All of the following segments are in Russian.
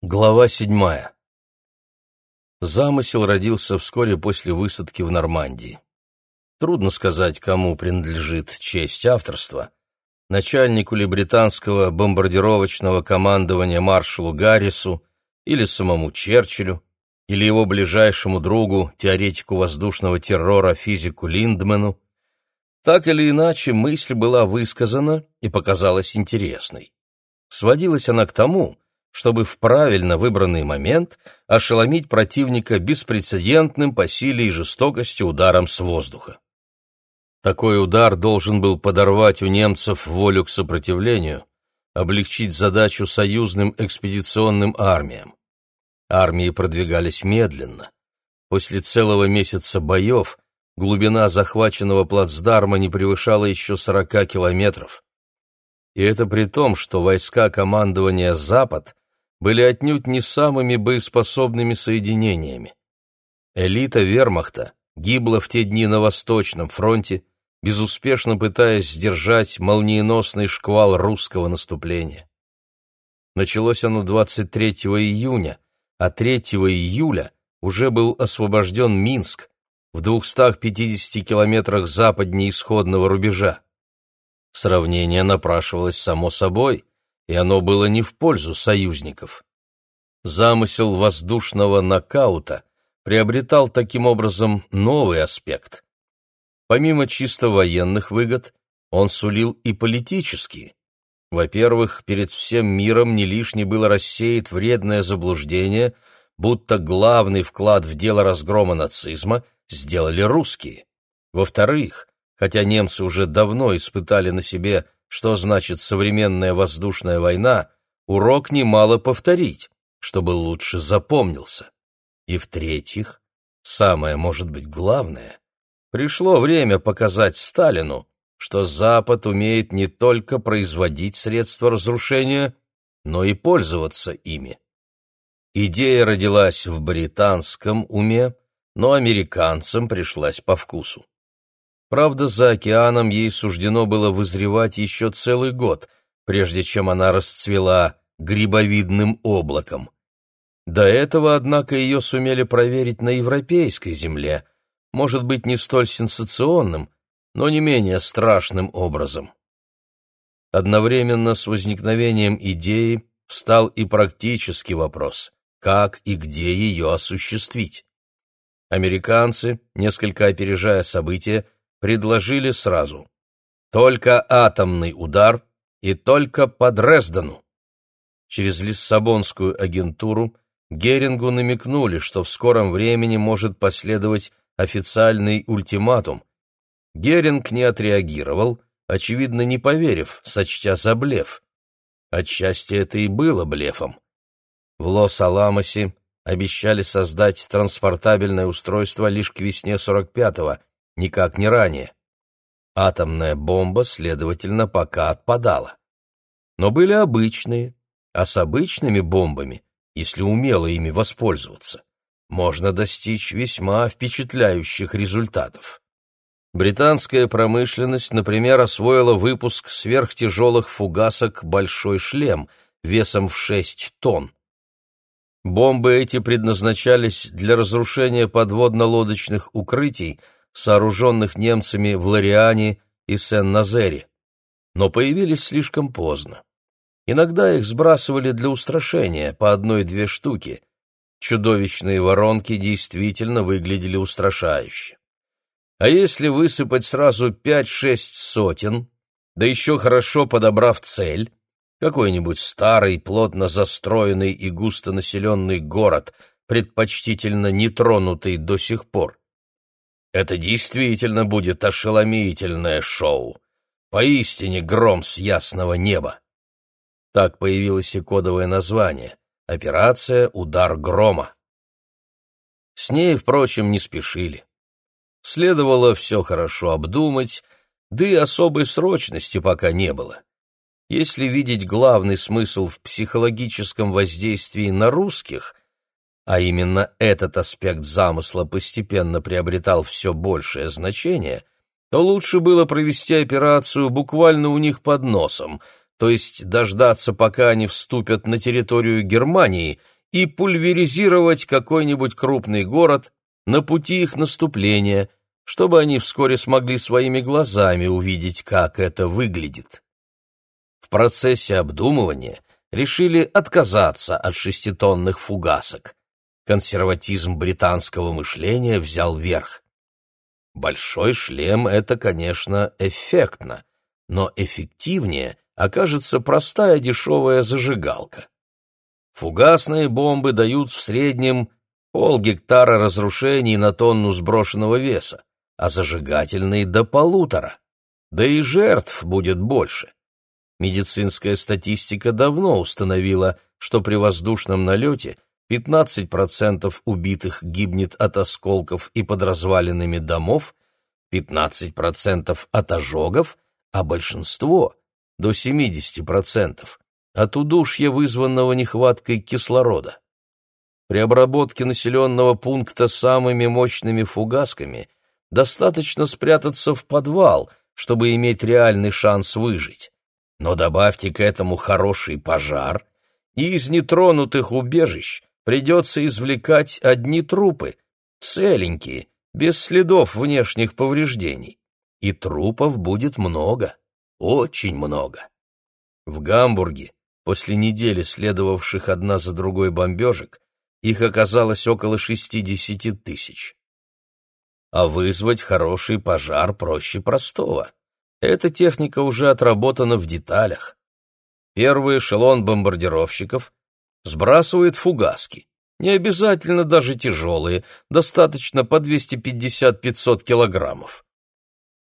Глава седьмая. Замысел родился вскоре после высадки в Нормандии. Трудно сказать, кому принадлежит честь авторства. Начальнику ли британского бомбардировочного командования маршалу Гаррису или самому Черчиллю, или его ближайшему другу, теоретику воздушного террора, физику Линдману. Так или иначе, мысль была высказана и показалась интересной. Сводилась она к тому, чтобы в правильно выбранный момент ошеломить противника беспрецедентным по силе и жестокости ударом с воздуха. Такой удар должен был подорвать у немцев волю к сопротивлению, облегчить задачу союзным экспедиционным армиям. Армии продвигались медленно. После целого месяца боев глубина захваченного плацдарма не превышала еще 40 километров. И это при том, что войска командования «Запад» были отнюдь не самыми боеспособными соединениями. Элита вермахта гибла в те дни на Восточном фронте, безуспешно пытаясь сдержать молниеносный шквал русского наступления. Началось оно 23 июня, а 3 июля уже был освобожден Минск в 250 километрах западнее исходного рубежа. Сравнение напрашивалось само собой, и оно было не в пользу союзников. Замысел воздушного нокаута приобретал таким образом новый аспект. Помимо чисто военных выгод, он сулил и политические. Во-первых, перед всем миром не лишне было рассеять вредное заблуждение, будто главный вклад в дело разгрома нацизма сделали русские. Во-вторых, хотя немцы уже давно испытали на себе что значит современная воздушная война, урок немало повторить, чтобы лучше запомнился. И в-третьих, самое, может быть, главное, пришло время показать Сталину, что Запад умеет не только производить средства разрушения, но и пользоваться ими. Идея родилась в британском уме, но американцам пришлась по вкусу. Правда, за океаном ей суждено было вызревать еще целый год, прежде чем она расцвела грибовидным облаком. До этого, однако, ее сумели проверить на европейской земле, может быть, не столь сенсационным, но не менее страшным образом. Одновременно с возникновением идеи встал и практический вопрос, как и где ее осуществить. Американцы, несколько опережая события, предложили сразу. Только атомный удар и только по Дрездену. Через Лиссабонскую агентуру Герингу намекнули, что в скором времени может последовать официальный ультиматум. Геринг не отреагировал, очевидно, не поверив, сочтя за блеф. Отчасти это и было блефом. В Лос-Аламосе обещали создать транспортабельное устройство лишь к весне 45-го, никак не ранее. Атомная бомба, следовательно, пока отпадала. Но были обычные, а с обычными бомбами, если умело ими воспользоваться, можно достичь весьма впечатляющих результатов. Британская промышленность, например, освоила выпуск сверхтяжелых фугасок «Большой шлем» весом в 6 тонн. Бомбы эти предназначались для разрушения подводно-лодочных укрытий, сооруженных немцами в Лориане и Сен-Назере, но появились слишком поздно. Иногда их сбрасывали для устрашения по одной-две штуки. Чудовищные воронки действительно выглядели устрашающе. А если высыпать сразу пять-шесть сотен, да еще хорошо подобрав цель, какой-нибудь старый, плотно застроенный и густонаселенный город, предпочтительно нетронутый до сих пор, это действительно будет ошеломительное шоу. Поистине гром с ясного неба. Так появилось и кодовое название — «Операция «Удар грома». С ней, впрочем, не спешили. Следовало все хорошо обдумать, да и особой срочности пока не было. Если видеть главный смысл в психологическом воздействии на русских, а именно этот аспект замысла постепенно приобретал все большее значение, то лучше было провести операцию буквально у них под носом, то есть дождаться, пока они вступят на территорию Германии, и пульверизировать какой-нибудь крупный город на пути их наступления, чтобы они вскоре смогли своими глазами увидеть, как это выглядит. В процессе обдумывания решили отказаться от шеститонных фугасок. Консерватизм британского мышления взял верх. Большой шлем — это, конечно, эффектно, но эффективнее окажется простая дешевая зажигалка. Фугасные бомбы дают в среднем полгектара разрушений на тонну сброшенного веса, а зажигательные — до полутора. Да и жертв будет больше. Медицинская статистика давно установила, что при воздушном налете 15% убитых гибнет от осколков и под развалинами домов, 15% от ожогов, а большинство, до 70%, от удушья, вызванного нехваткой кислорода. При обработке населенного пункта самыми мощными фугасками достаточно спрятаться в подвал, чтобы иметь реальный шанс выжить. Но добавьте к этому хороший пожар, и из нетронутых убежищ придется извлекать одни трупы, целенькие, без следов внешних повреждений. И трупов будет много, очень много. В Гамбурге, после недели следовавших одна за другой бомбежек, их оказалось около 60 тысяч. А вызвать хороший пожар проще простого. Эта техника уже отработана в деталях. Первый эшелон бомбардировщиков сбрасывает фугаски. Не обязательно даже тяжелые, достаточно по 250-500 килограммов.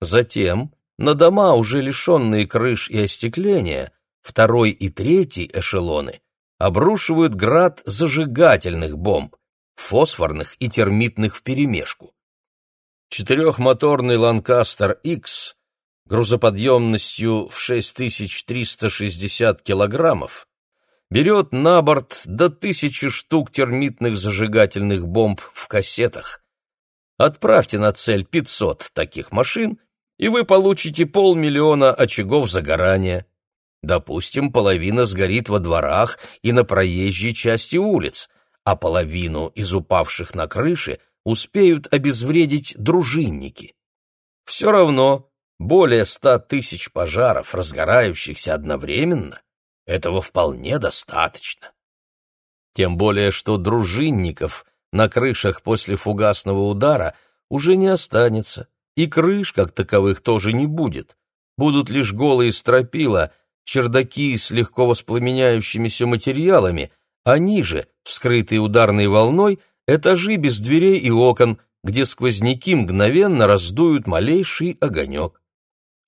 Затем на дома, уже лишенные крыш и остекления, второй и третий эшелоны обрушивают град зажигательных бомб, фосфорных и термитных вперемешку. Четырехмоторный Ланкастер X грузоподъемностью в 6360 килограммов берет на борт до тысячи штук термитных зажигательных бомб в кассетах. Отправьте на цель 500 таких машин, и вы получите полмиллиона очагов загорания. Допустим, половина сгорит во дворах и на проезжей части улиц, а половину из упавших на крыши успеют обезвредить дружинники. Все равно более ста тысяч пожаров, разгорающихся одновременно, этого вполне достаточно. Тем более, что дружинников на крышах после фугасного удара уже не останется, и крыш, как таковых, тоже не будет. Будут лишь голые стропила, чердаки с легко воспламеняющимися материалами, а ниже, вскрытые ударной волной, этажи без дверей и окон, где сквозняки мгновенно раздуют малейший огонек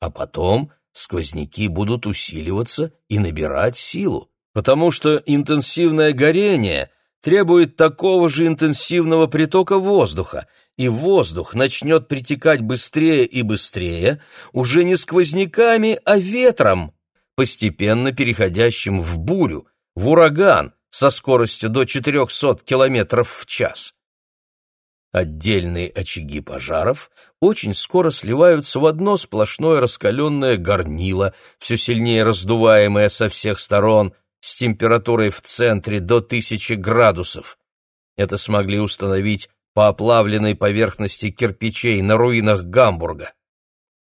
а потом сквозняки будут усиливаться и набирать силу, потому что интенсивное горение требует такого же интенсивного притока воздуха, и воздух начнет притекать быстрее и быстрее, уже не сквозняками, а ветром, постепенно переходящим в бурю, в ураган со скоростью до 400 км в час. Отдельные очаги пожаров очень скоро сливаются в одно сплошное раскаленное горнило, все сильнее раздуваемое со всех сторон, с температурой в центре до тысячи градусов. Это смогли установить по оплавленной поверхности кирпичей на руинах Гамбурга.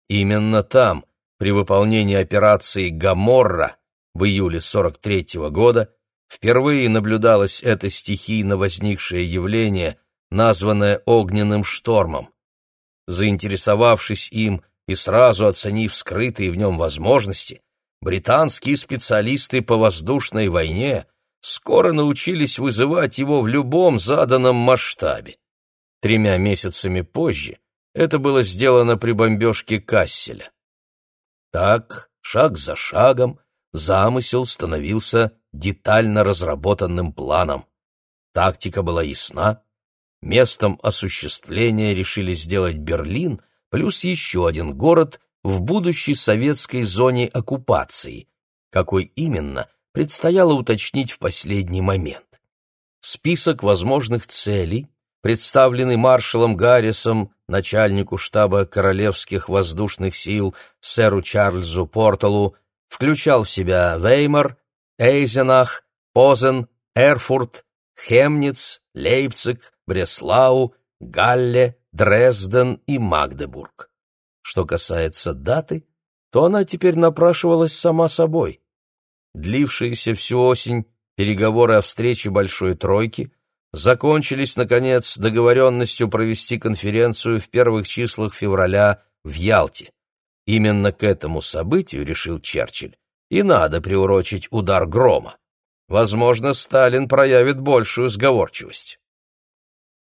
Именно там, при выполнении операции «Гаморра» в июле 43 -го года, впервые наблюдалось это стихийно возникшее явление – названное огненным штормом. Заинтересовавшись им и сразу оценив скрытые в нем возможности, британские специалисты по воздушной войне скоро научились вызывать его в любом заданном масштабе. Тремя месяцами позже это было сделано при бомбежке Касселя. Так, шаг за шагом, замысел становился детально разработанным планом. Тактика была ясна, Местом осуществления решили сделать Берлин плюс еще один город в будущей советской зоне оккупации. Какой именно, предстояло уточнить в последний момент. Список возможных целей, представленный маршалом Гаррисом, начальнику штаба Королевских воздушных сил, сэру Чарльзу Порталу, включал в себя Веймар, Эйзенах, Позен, Эрфурт, Хемниц, Лейпциг, Бреслау, Галле, Дрезден и Магдебург. Что касается даты, то она теперь напрашивалась сама собой. Длившиеся всю осень переговоры о встрече Большой Тройки закончились, наконец, договоренностью провести конференцию в первых числах февраля в Ялте. Именно к этому событию, решил Черчилль, и надо приурочить удар грома. Возможно, Сталин проявит большую сговорчивость.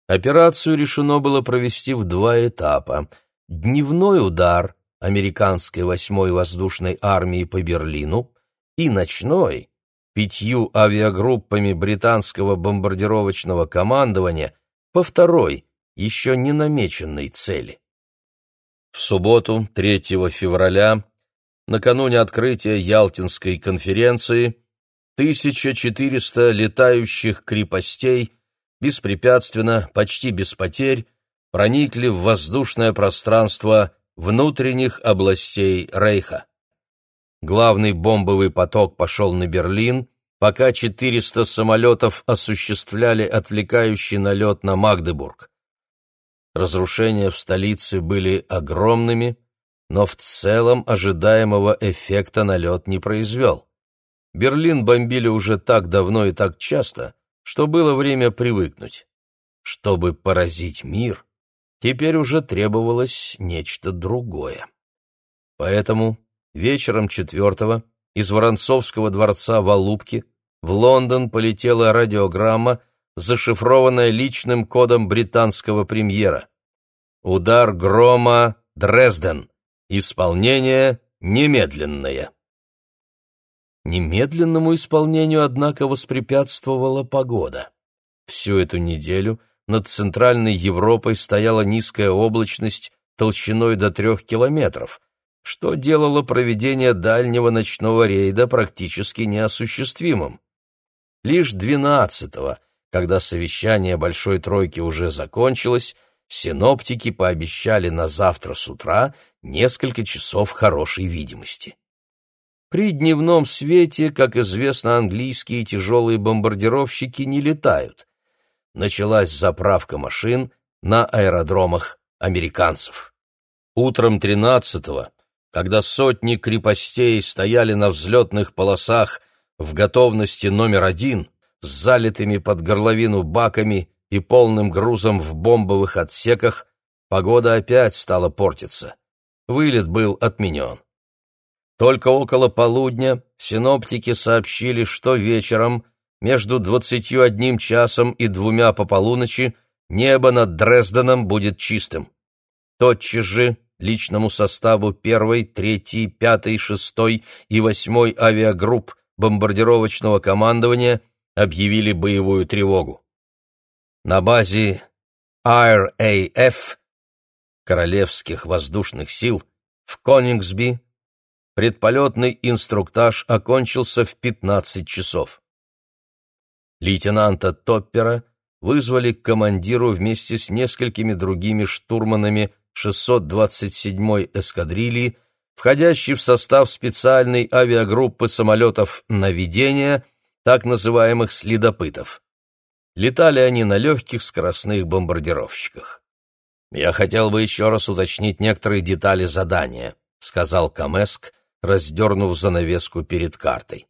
Операцию решено было провести в два этапа. Дневной удар американской 8-й воздушной армии по Берлину и ночной пятью авиагруппами британского бомбардировочного командования по второй, еще не намеченной цели. В субботу, 3 февраля, накануне открытия Ялтинской конференции, 1400 летающих крепостей беспрепятственно, почти без потерь, проникли в воздушное пространство внутренних областей Рейха. Главный бомбовый поток пошел на Берлин, пока 400 самолетов осуществляли отвлекающий налет на Магдебург. Разрушения в столице были огромными, но в целом ожидаемого эффекта налет не произвел. Берлин бомбили уже так давно и так часто, что было время привыкнуть. Чтобы поразить мир, теперь уже требовалось нечто другое. Поэтому вечером четвертого из Воронцовского дворца в Алубке в Лондон полетела радиограмма, зашифрованная личным кодом британского премьера. «Удар грома Дрезден. Исполнение немедленное». Немедленному исполнению, однако, воспрепятствовала погода. Всю эту неделю над Центральной Европой стояла низкая облачность толщиной до трех километров, что делало проведение дальнего ночного рейда практически неосуществимым. Лишь двенадцатого, когда совещание Большой Тройки уже закончилось, синоптики пообещали на завтра с утра несколько часов хорошей видимости. При дневном свете, как известно, английские тяжелые бомбардировщики не летают. Началась заправка машин на аэродромах американцев. Утром 13-го, когда сотни крепостей стояли на взлетных полосах в готовности номер один, с залитыми под горловину баками и полным грузом в бомбовых отсеках, погода опять стала портиться. Вылет был отменен. Только около полудня синоптики сообщили, что вечером между двадцатью одним часом и двумя по полуночи небо над Дрезденом будет чистым. Тотчас же личному составу первой, третьей, пятой, шестой и восьмой авиагрупп бомбардировочного командования объявили боевую тревогу. На базе RAF Королевских воздушных сил в Конингсби Предполетный инструктаж окончился в 15 часов. Лейтенанта Топпера вызвали к командиру вместе с несколькими другими штурманами 627-й эскадрильи, входящей в состав специальной авиагруппы самолетов наведения, так называемых следопытов. Летали они на легких скоростных бомбардировщиках. «Я хотел бы еще раз уточнить некоторые детали задания», — сказал Камеск, раздернув занавеску перед картой.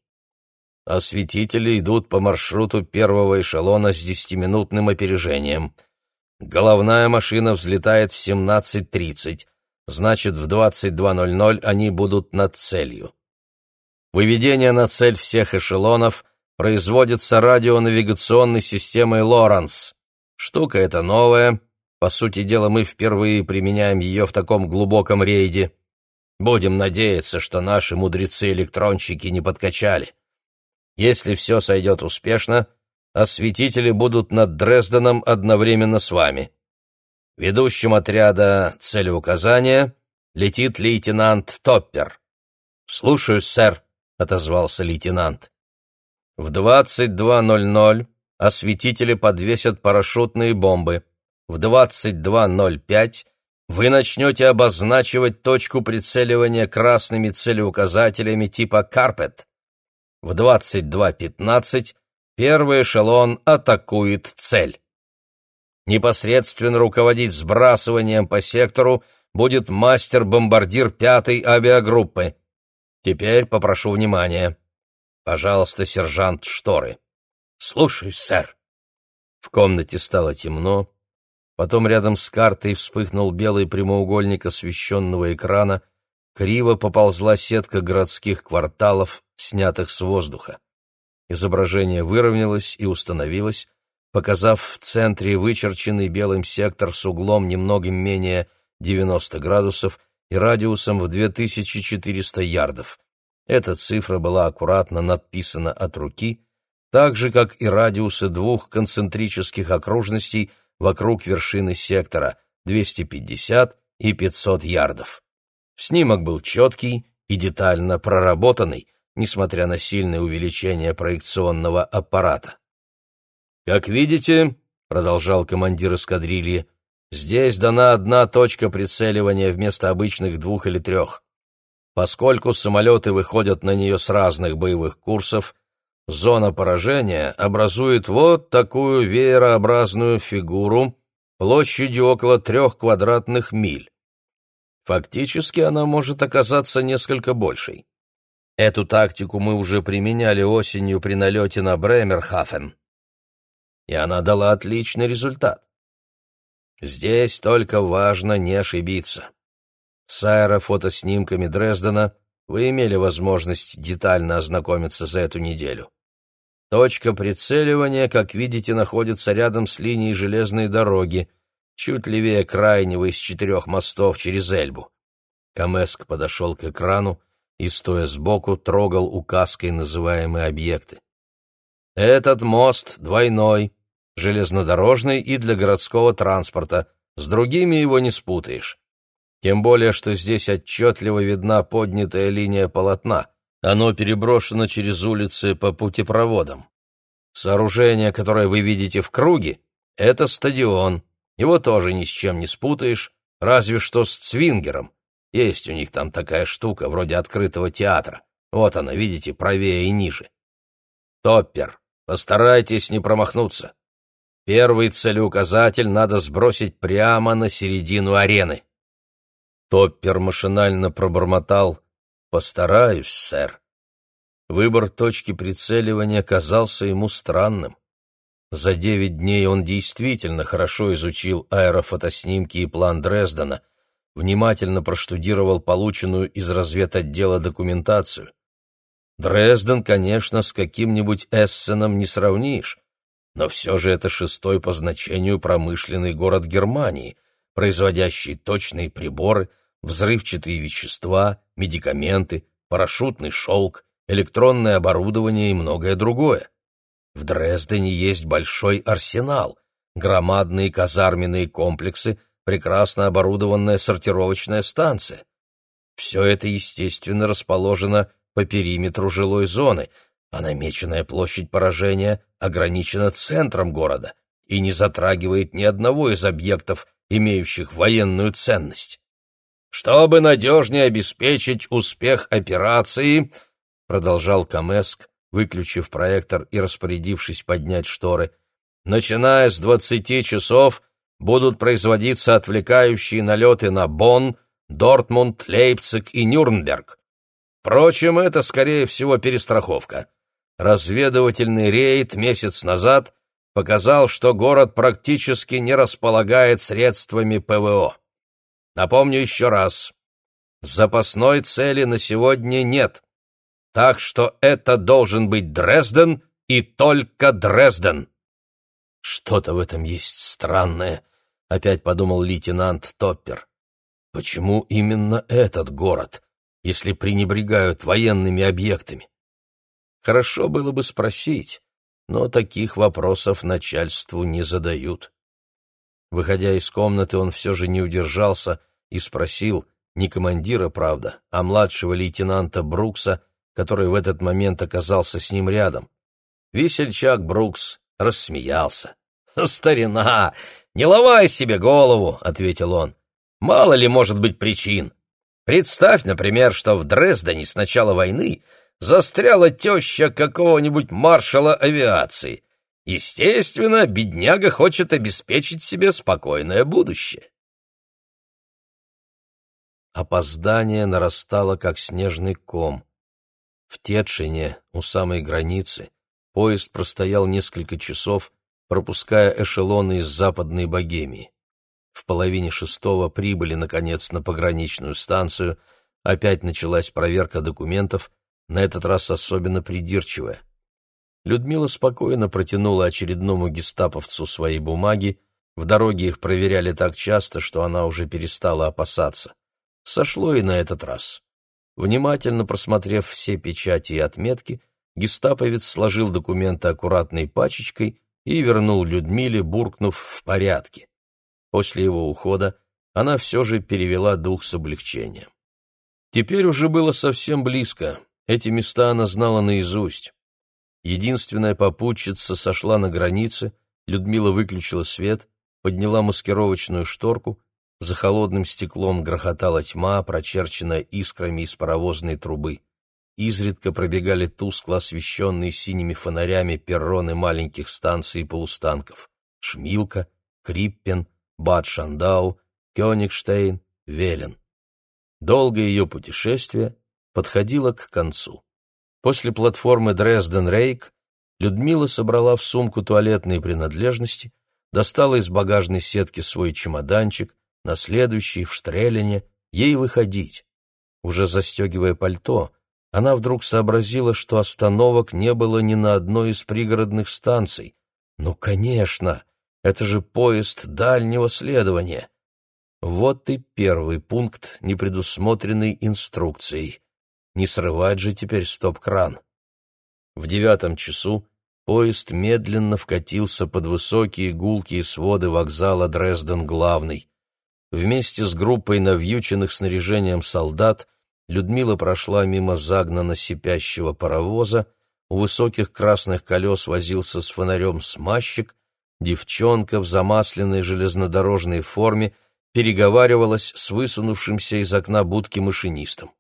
Осветители идут по маршруту первого эшелона с десятиминутным опережением. Головная машина взлетает в 17.30, значит, в 22.00 они будут над целью. Выведение на цель всех эшелонов производится радионавигационной системой «Лоранс». Штука эта новая, по сути дела мы впервые применяем ее в таком глубоком рейде. Будем надеяться, что наши мудрецы-электронщики не подкачали. Если все сойдет успешно, осветители будут над Дрезденом одновременно с вами. Ведущим отряда целеуказания летит лейтенант Топпер. «Слушаюсь, сэр», — отозвался лейтенант. В 22.00 осветители подвесят парашютные бомбы. В 22.05 вы начнете обозначивать точку прицеливания красными целеуказателями типа «Карпет». В 22.15 первый эшелон атакует цель. Непосредственно руководить сбрасыванием по сектору будет мастер-бомбардир пятой авиагруппы. Теперь попрошу внимания. Пожалуйста, сержант Шторы. Слушаюсь, сэр. В комнате стало темно. Потом рядом с картой вспыхнул белый прямоугольник освещенного экрана. Криво поползла сетка городских кварталов, снятых с воздуха. Изображение выровнялось и установилось, показав в центре вычерченный белым сектор с углом немного менее 90 градусов и радиусом в 2400 ярдов. Эта цифра была аккуратно надписана от руки, так же, как и радиусы двух концентрических окружностей вокруг вершины сектора 250 и 500 ярдов. Снимок был четкий и детально проработанный, несмотря на сильное увеличение проекционного аппарата. «Как видите, — продолжал командир эскадрильи, — здесь дана одна точка прицеливания вместо обычных двух или трех. Поскольку самолеты выходят на нее с разных боевых курсов, зона поражения образует вот такую веерообразную фигуру площадью около трех квадратных миль. Фактически она может оказаться несколько большей. Эту тактику мы уже применяли осенью при налете на Бремерхафен и она дала отличный результат. Здесь только важно не ошибиться. С аэрофотоснимками Дрездена вы имели возможность детально ознакомиться за эту неделю. Точка прицеливания, как видите, находится рядом с линией железной дороги, чуть левее крайнего из четырех мостов через Эльбу. Камеск подошел к экрану и, стоя сбоку, трогал указкой называемые объекты. Этот мост двойной, железнодорожный и для городского транспорта, с другими его не спутаешь. Тем более, что здесь отчетливо видна поднятая линия полотна, оно переброшено через улицы по путепроводам. Сооружение, которое вы видите в круге, это стадион, его тоже ни с чем не спутаешь, разве что с Цвингером. Есть у них там такая штука, вроде открытого театра. Вот она, видите, правее и ниже. Топпер, Постарайтесь не промахнуться. Первый целеуказатель надо сбросить прямо на середину арены. Топпер машинально пробормотал «Постараюсь, сэр». Выбор точки прицеливания казался ему странным. За девять дней он действительно хорошо изучил аэрофотоснимки и план Дрездена, внимательно проштудировал полученную из разведотдела документацию. Дрезден, конечно, с каким-нибудь Эссеном не сравнишь, но все же это шестой по значению промышленный город Германии, производящий точные приборы, взрывчатые вещества, медикаменты, парашютный шелк, электронное оборудование и многое другое. В Дрездене есть большой арсенал, громадные казарменные комплексы, прекрасно оборудованная сортировочная станция. Все это, естественно, расположено по периметру жилой зоны, а намеченная площадь поражения ограничена центром города и не затрагивает ни одного из объектов, имеющих военную ценность. Чтобы надежнее обеспечить успех операции, продолжал Камеск, выключив проектор и распорядившись поднять шторы, начиная с двадцати часов будут производиться отвлекающие налеты на Бонн, Дортмунд, Лейпциг и Нюрнберг. Впрочем, это, скорее всего, перестраховка. Разведывательный рейд месяц назад показал, что город практически не располагает средствами ПВО. Напомню еще раз. Запасной цели на сегодня нет. Так что это должен быть Дрезден и только Дрезден. Что-то в этом есть странное, опять подумал лейтенант Топпер. Почему именно этот город? если пренебрегают военными объектами? Хорошо было бы спросить, но таких вопросов начальству не задают. Выходя из комнаты, он все же не удержался и спросил, не командира, правда, а младшего лейтенанта Брукса, который в этот момент оказался с ним рядом. Весельчак Брукс рассмеялся. «Старина! Не ломай себе голову!» — ответил он. Мало ли может быть причин. Представь, например, что в Дрездене с начала войны застряла теща какого-нибудь маршала авиации. Естественно, бедняга хочет обеспечить себе спокойное будущее. Опоздание нарастало, как снежный ком. В Тетшине, у самой границы, поезд простоял несколько часов, пропуская эшелоны из Западной Богемии. В половине шестого прибыли, наконец, на пограничную станцию, опять началась проверка документов, на этот раз особенно придирчивая. Людмила спокойно протянула очередному гестаповцу свои бумаги, в дороге их проверяли так часто, что она уже перестала опасаться. Сошло и на этот раз. Внимательно просмотрев все печати и отметки, гестаповец сложил документы аккуратной пачечкой и вернул Людмиле, буркнув «в порядке». После его ухода она все же перевела дух с облегчением. Теперь уже было совсем близко, эти места она знала наизусть. Единственная попутчица сошла на границе, Людмила выключила свет, подняла маскировочную шторку, за холодным стеклом грохотала тьма, прочерченная искрами из паровозной трубы. Изредка пробегали тускло освещенные синими фонарями перроны маленьких станций и полустанков. Шмилка, Криппен, Бад Шандау, Кёнигштейн, Велен. Долгое ее путешествие подходило к концу. После платформы Дрезден-Рейк Людмила собрала в сумку туалетные принадлежности, достала из багажной сетки свой чемоданчик, на следующий, в Штрелине, ей выходить. Уже застегивая пальто, она вдруг сообразила, что остановок не было ни на одной из пригородных станций. Ну, конечно, это же поезд дальнего следования. Вот и первый пункт, не предусмотренный инструкцией. Не срывать же теперь стоп-кран. В девятом часу поезд медленно вкатился под высокие гулкие своды вокзала Дрезден-Главный. Вместе с группой навьюченных снаряжением солдат Людмила прошла мимо загнанно сипящего паровоза, у высоких красных колес возился с фонарем смазчик, Девчонка в замасленной железнодорожной форме переговаривалась с высунувшимся из окна будки машинистом.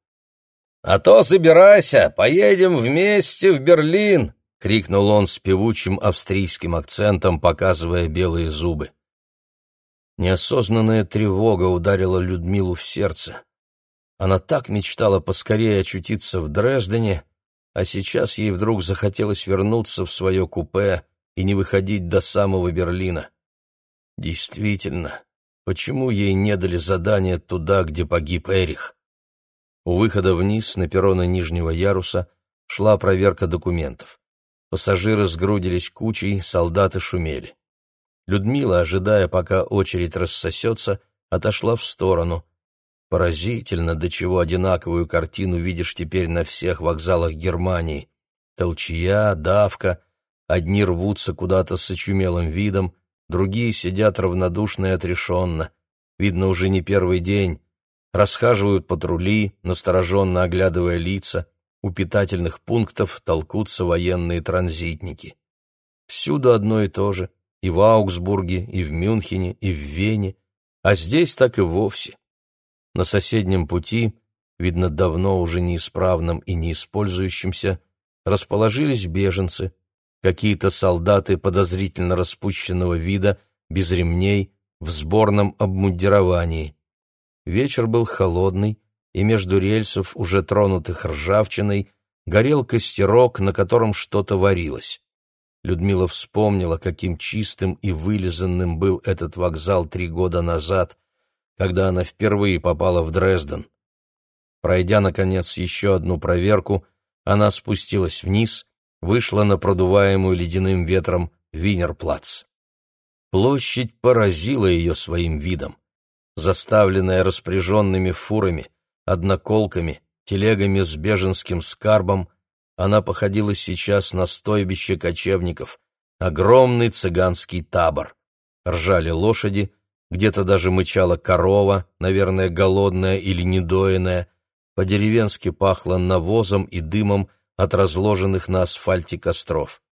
«А то собирайся, поедем вместе в Берлин!» — крикнул он с певучим австрийским акцентом, показывая белые зубы. Неосознанная тревога ударила Людмилу в сердце. Она так мечтала поскорее очутиться в Дрездене, а сейчас ей вдруг захотелось вернуться в свое купе, и не выходить до самого Берлина. Действительно, почему ей не дали задание туда, где погиб Эрих? У выхода вниз на перроны нижнего яруса шла проверка документов. Пассажиры сгрудились кучей, солдаты шумели. Людмила, ожидая, пока очередь рассосется, отошла в сторону. Поразительно, до чего одинаковую картину видишь теперь на всех вокзалах Германии. Толчья, давка, Одни рвутся куда-то с очумелым видом, другие сидят равнодушно и отрешенно. Видно, уже не первый день. Расхаживают патрули, настороженно оглядывая лица. У питательных пунктов толкутся военные транзитники. Всюду одно и то же. И в Аугсбурге, и в Мюнхене, и в Вене. А здесь так и вовсе. На соседнем пути, видно, давно уже неисправном и неиспользующимся, расположились беженцы — какие-то солдаты подозрительно распущенного вида, без ремней, в сборном обмундировании. Вечер был холодный, и между рельсов, уже тронутых ржавчиной, горел костерок, на котором что-то варилось. Людмила вспомнила, каким чистым и вылизанным был этот вокзал три года назад, когда она впервые попала в Дрезден. Пройдя, наконец, еще одну проверку, она спустилась вниз вышла на продуваемую ледяным ветром Винерплац. Площадь поразила ее своим видом. Заставленная распряженными фурами, одноколками, телегами с беженским скарбом, она походила сейчас на стойбище кочевников, огромный цыганский табор. Ржали лошади, где-то даже мычала корова, наверное, голодная или недоенная, по-деревенски пахло навозом и дымом от разложенных на асфальте костров.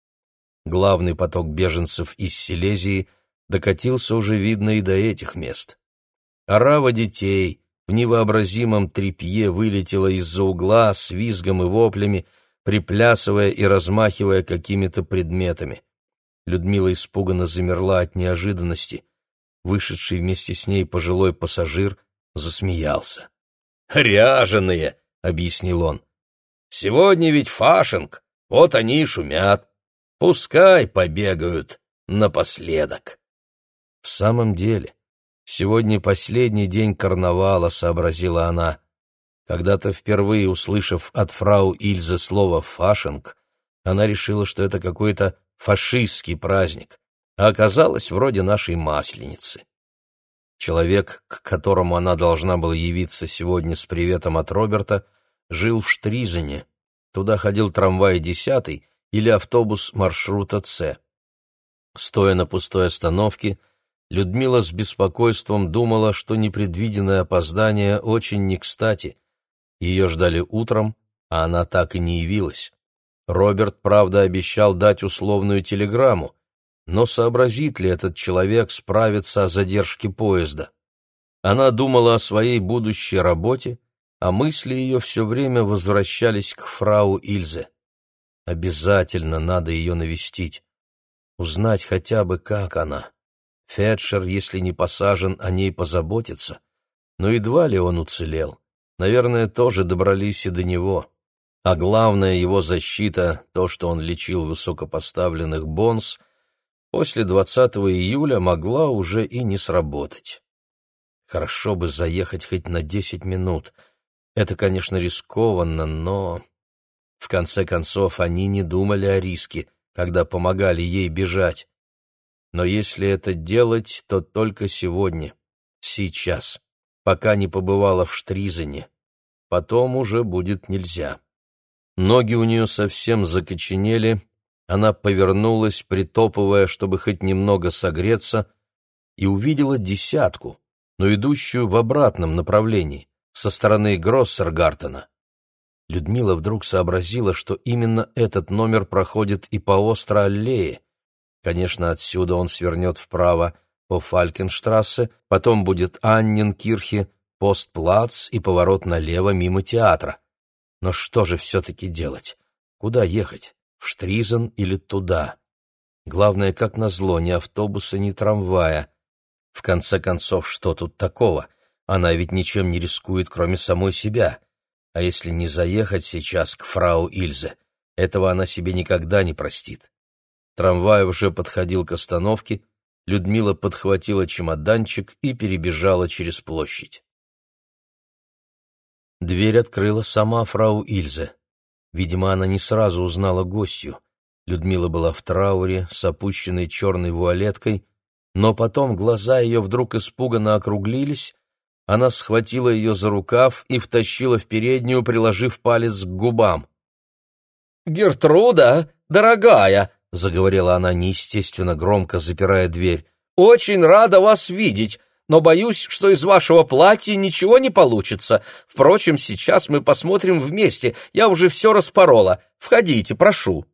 Главный поток беженцев из Силезии докатился уже, видно, и до этих мест. Орава детей в невообразимом трепье вылетела из-за угла с визгом и воплями, приплясывая и размахивая какими-то предметами. Людмила испуганно замерла от неожиданности. Вышедший вместе с ней пожилой пассажир засмеялся. «Ряженые!» — объяснил он. «Сегодня ведь фашинг, вот они и шумят. Пускай побегают напоследок». В самом деле, сегодня последний день карнавала, сообразила она. Когда-то впервые услышав от фрау Ильзы слово «фашинг», она решила, что это какой-то фашистский праздник, а оказалось вроде нашей масленицы. Человек, к которому она должна была явиться сегодня с приветом от Роберта, жил в Штризене. Туда ходил трамвай десятый или автобус маршрута С. Стоя на пустой остановке, Людмила с беспокойством думала, что непредвиденное опоздание очень не кстати. Ее ждали утром, а она так и не явилась. Роберт, правда, обещал дать условную телеграмму, но сообразит ли этот человек справиться о задержке поезда? Она думала о своей будущей работе, а мысли ее все время возвращались к фрау Ильзе. Обязательно надо ее навестить, узнать хотя бы, как она. Фетшер, если не посажен, о ней позаботится. Но едва ли он уцелел. Наверное, тоже добрались и до него. А главная его защита, то, что он лечил высокопоставленных бонс, после 20 июля могла уже и не сработать. Хорошо бы заехать хоть на 10 минут. Это, конечно, рискованно, но... В конце концов, они не думали о риске, когда помогали ей бежать. Но если это делать, то только сегодня, сейчас, пока не побывала в Штризене. Потом уже будет нельзя. Ноги у нее совсем закоченели, она повернулась, притопывая, чтобы хоть немного согреться, и увидела десятку, но идущую в обратном направлении, со стороны Гроссергартена. Людмила вдруг сообразила, что именно этот номер проходит и по Остро-аллее, Конечно, отсюда он свернет вправо по Фалькенштрассе, потом будет Анненкирхе, Постплац и поворот налево мимо театра. Но что же все-таки делать? Куда ехать? В Штризен или туда? Главное, как назло, ни автобуса, ни трамвая. В конце концов, что тут такого? Она ведь ничем не рискует, кроме самой себя. А если не заехать сейчас к фрау Ильзе, этого она себе никогда не простит. Трамвай уже подходил к остановке, Людмила подхватила чемоданчик и перебежала через площадь. Дверь открыла сама фрау Ильзе. Видимо, она не сразу узнала гостью. Людмила была в трауре, с опущенной черной вуалеткой, но потом глаза ее вдруг испуганно округлились, она схватила ее за рукав и втащила в переднюю, приложив палец к губам. «Гертруда, дорогая!» — заговорила она неестественно громко, запирая дверь. «Очень рада вас видеть, но боюсь, что из вашего платья ничего не получится. Впрочем, сейчас мы посмотрим вместе, я уже все распорола. Входите, прошу».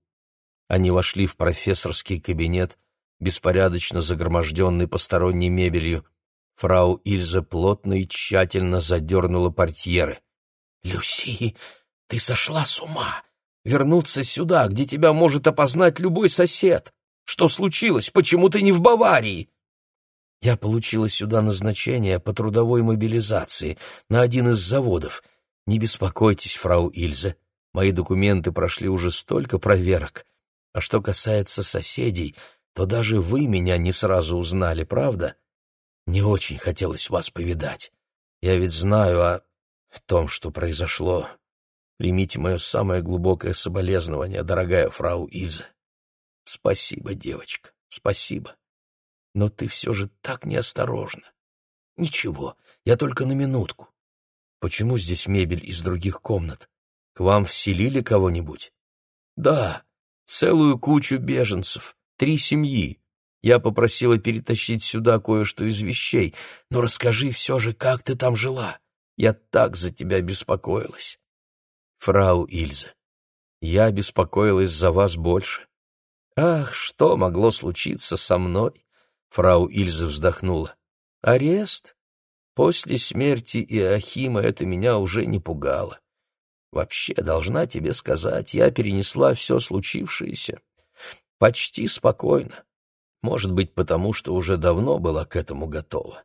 Они вошли в профессорский кабинет, беспорядочно загроможденный посторонней мебелью. Фрау Ильза плотно и тщательно задернула портьеры. «Люси, ты сошла с ума!» Вернуться сюда, где тебя может опознать любой сосед. Что случилось? Почему ты не в Баварии?» Я получила сюда назначение по трудовой мобилизации на один из заводов. Не беспокойтесь, фрау Ильзе, мои документы прошли уже столько проверок. А что касается соседей, то даже вы меня не сразу узнали, правда? Не очень хотелось вас повидать. Я ведь знаю о том, что произошло Примите мое самое глубокое соболезнование, дорогая фрау Иза. Спасибо, девочка, спасибо. Но ты все же так неосторожна. Ничего, я только на минутку. Почему здесь мебель из других комнат? К вам вселили кого-нибудь? Да, целую кучу беженцев, три семьи. Я попросила перетащить сюда кое-что из вещей, но расскажи все же, как ты там жила. Я так за тебя беспокоилась фрау Ильза. Я беспокоилась за вас больше. Ах, что могло случиться со мной? Фрау Ильза вздохнула. Арест? После смерти Иохима это меня уже не пугало. Вообще, должна тебе сказать, я перенесла все случившееся почти спокойно. Может быть, потому что уже давно была к этому готова.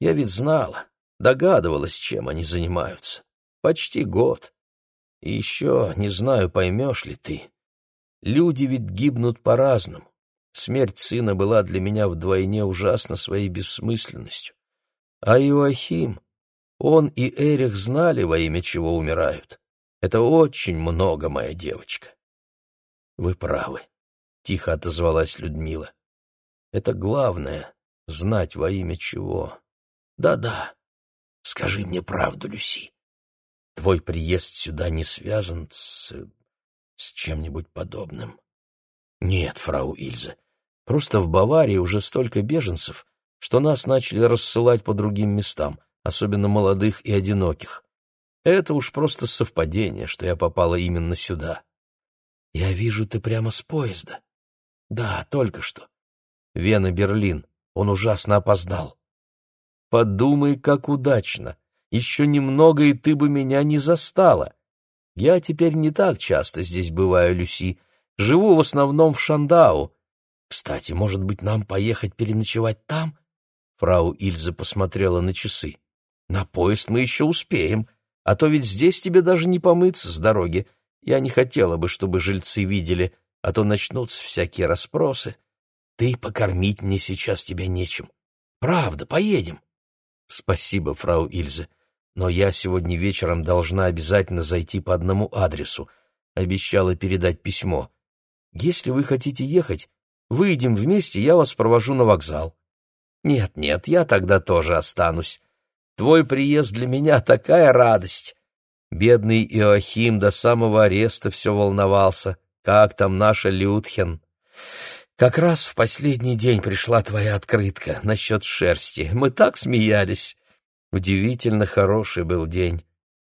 Я ведь знала, догадывалась, чем они занимаются. Почти год. И еще, не знаю, поймешь ли ты, люди ведь гибнут по-разному. Смерть сына была для меня вдвойне ужасна своей бессмысленностью. А Иоахим, он и Эрих знали, во имя чего умирают. Это очень много, моя девочка. Вы правы, — тихо отозвалась Людмила. Это главное — знать во имя чего. Да-да, скажи мне правду, Люси. Твой приезд сюда не связан с... с чем-нибудь подобным? Нет, фрау Ильза, просто в Баварии уже столько беженцев, что нас начали рассылать по другим местам, особенно молодых и одиноких. Это уж просто совпадение, что я попала именно сюда. Я вижу, ты прямо с поезда. Да, только что. Вена-Берлин. Он ужасно опоздал. Подумай, как удачно. Еще немного, и ты бы меня не застала. Я теперь не так часто здесь бываю, Люси. Живу в основном в Шандау. Кстати, может быть, нам поехать переночевать там? Фрау Ильза посмотрела на часы. На поезд мы еще успеем, а то ведь здесь тебе даже не помыться с дороги. Я не хотела бы, чтобы жильцы видели, а то начнутся всякие расспросы. Ты покормить мне сейчас тебя нечем. Правда, поедем. Спасибо, фрау Ильзе, но я сегодня вечером должна обязательно зайти по одному адресу. Обещала передать письмо. Если вы хотите ехать, выйдем вместе, я вас провожу на вокзал. Нет, нет, я тогда тоже останусь. Твой приезд для меня такая радость. Бедный Иоахим до самого ареста все волновался. Как там наша Людхен? Как раз в последний день пришла твоя открытка насчет шерсти. Мы так смеялись. Удивительно хороший был день.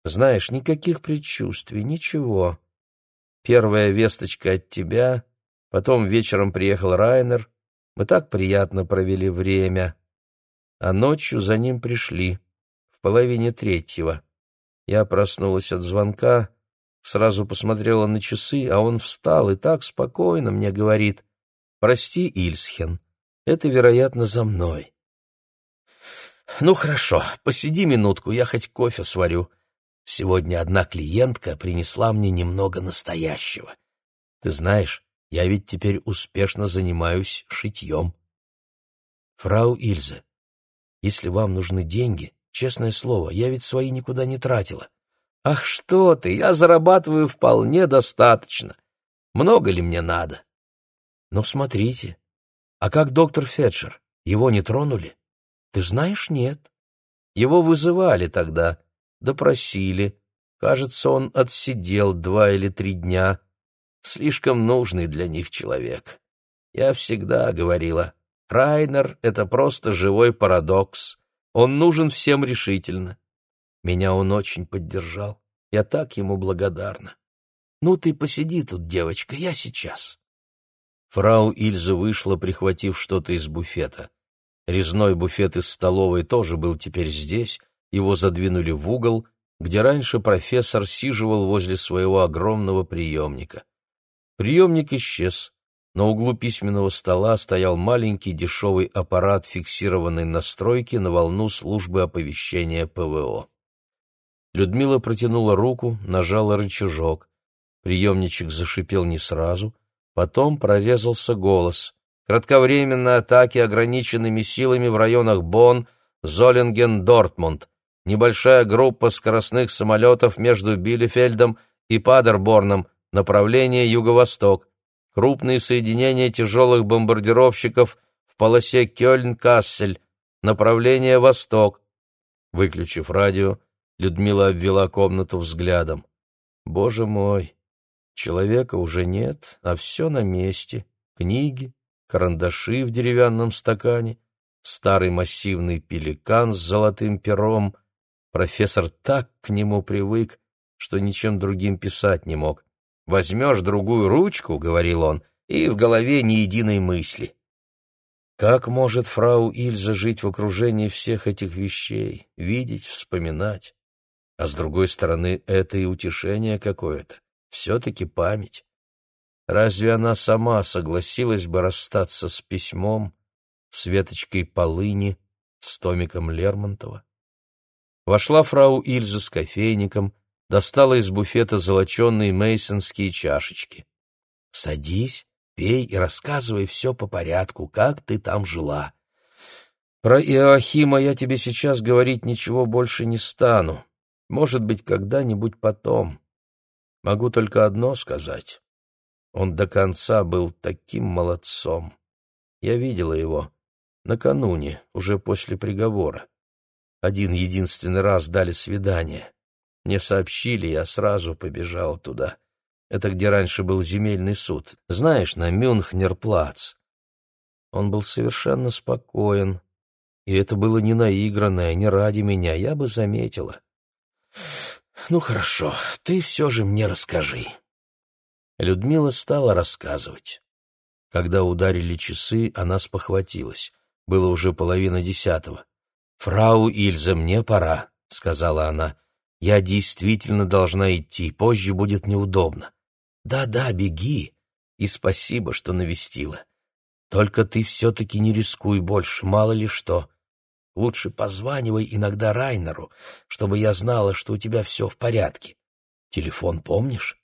Знаешь, никаких предчувствий, ничего. Первая весточка от тебя, потом вечером приехал Райнер. Мы так приятно провели время. А ночью за ним пришли, в половине третьего. Я проснулась от звонка, сразу посмотрела на часы, а он встал и так спокойно мне говорит — Прости, Ильсхен, это, вероятно, за мной. Ну, хорошо, посиди минутку, я хоть кофе сварю. Сегодня одна клиентка принесла мне немного настоящего. Ты знаешь, я ведь теперь успешно занимаюсь шитьем. Фрау Ильзе, если вам нужны деньги, честное слово, я ведь свои никуда не тратила. Ах, что ты, я зарабатываю вполне достаточно. Много ли мне надо? Ну, смотрите. А как доктор Фетчер? Его не тронули? Ты знаешь, нет. Его вызывали тогда, допросили. Кажется, он отсидел два или три дня. Слишком нужный для них человек. Я всегда говорила, Райнер — это просто живой парадокс. Он нужен всем решительно. Меня он очень поддержал. Я так ему благодарна. Ну, ты посиди тут, девочка, я сейчас. Фрау Ильза вышла, прихватив что-то из буфета. Резной буфет из столовой тоже был теперь здесь, его задвинули в угол, где раньше профессор сиживал возле своего огромного приемника. Приемник исчез. На углу письменного стола стоял маленький дешевый аппарат фиксированной настройки на волну службы оповещения ПВО. Людмила протянула руку, нажала рычажок. Приемничек зашипел не сразу, Потом прорезался голос. Кратковременные атаки ограниченными силами в районах Бонн, Золинген, Дортмунд. Небольшая группа скоростных самолетов между Билефельдом и Падерборном, направление юго-восток. Крупные соединения тяжелых бомбардировщиков в полосе Кёльн-Кассель, направление восток. Выключив радио, Людмила обвела комнату взглядом. «Боже мой! Человека уже нет, а все на месте. Книги, карандаши в деревянном стакане, старый массивный пеликан с золотым пером. Профессор так к нему привык, что ничем другим писать не мог. «Возьмешь другую ручку», — говорил он, — «и в голове ни единой мысли». Как может фрау Ильза жить в окружении всех этих вещей, видеть, вспоминать? А с другой стороны, это и утешение какое-то, все-таки память. Разве она сама согласилась бы расстаться с письмом, с веточкой полыни, с томиком Лермонтова? Вошла фрау Ильза с кофейником, достала из буфета золоченые мейсонские чашечки. «Садись, пей и рассказывай все по порядку, как ты там жила». «Про Иоахима я тебе сейчас говорить ничего больше не стану. Может быть, когда-нибудь потом. Могу только одно сказать. Он до конца был таким молодцом. Я видела его накануне, уже после приговора. Один единственный раз дали свидание. Мне сообщили, я сразу побежал туда. Это где раньше был земельный суд. Знаешь, на Мюнхнерплац. Он был совершенно спокоен. И это было не наигранное, не ради меня, я бы заметила. Ну хорошо, ты все же мне расскажи. Людмила стала рассказывать. Когда ударили часы, она спохватилась. Было уже половина десятого. «Фрау Ильза, мне пора», — сказала она. «Я действительно должна идти, позже будет неудобно». «Да-да, беги, и спасибо, что навестила. Только ты все-таки не рискуй больше, мало ли что. Лучше позванивай иногда Райнеру, чтобы я знала, что у тебя все в порядке. Телефон помнишь?»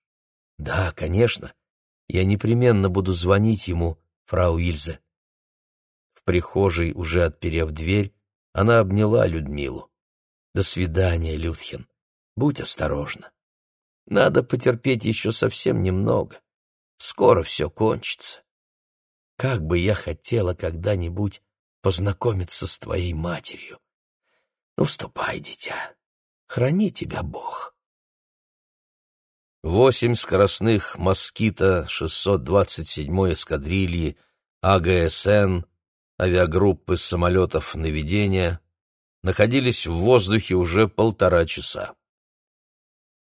«Да, конечно. Я непременно буду звонить ему, фрау Ильзе». В прихожей, уже отперев дверь, она обняла Людмилу. «До свидания, Людхин. Будь осторожна. Надо потерпеть еще совсем немного. Скоро все кончится. Как бы я хотела когда-нибудь познакомиться с твоей матерью. Ну, ступай, дитя. Храни тебя Бог». Восемь скоростных «Москита» 627-й эскадрильи АГСН авиагруппы самолетов наведения находились в воздухе уже полтора часа.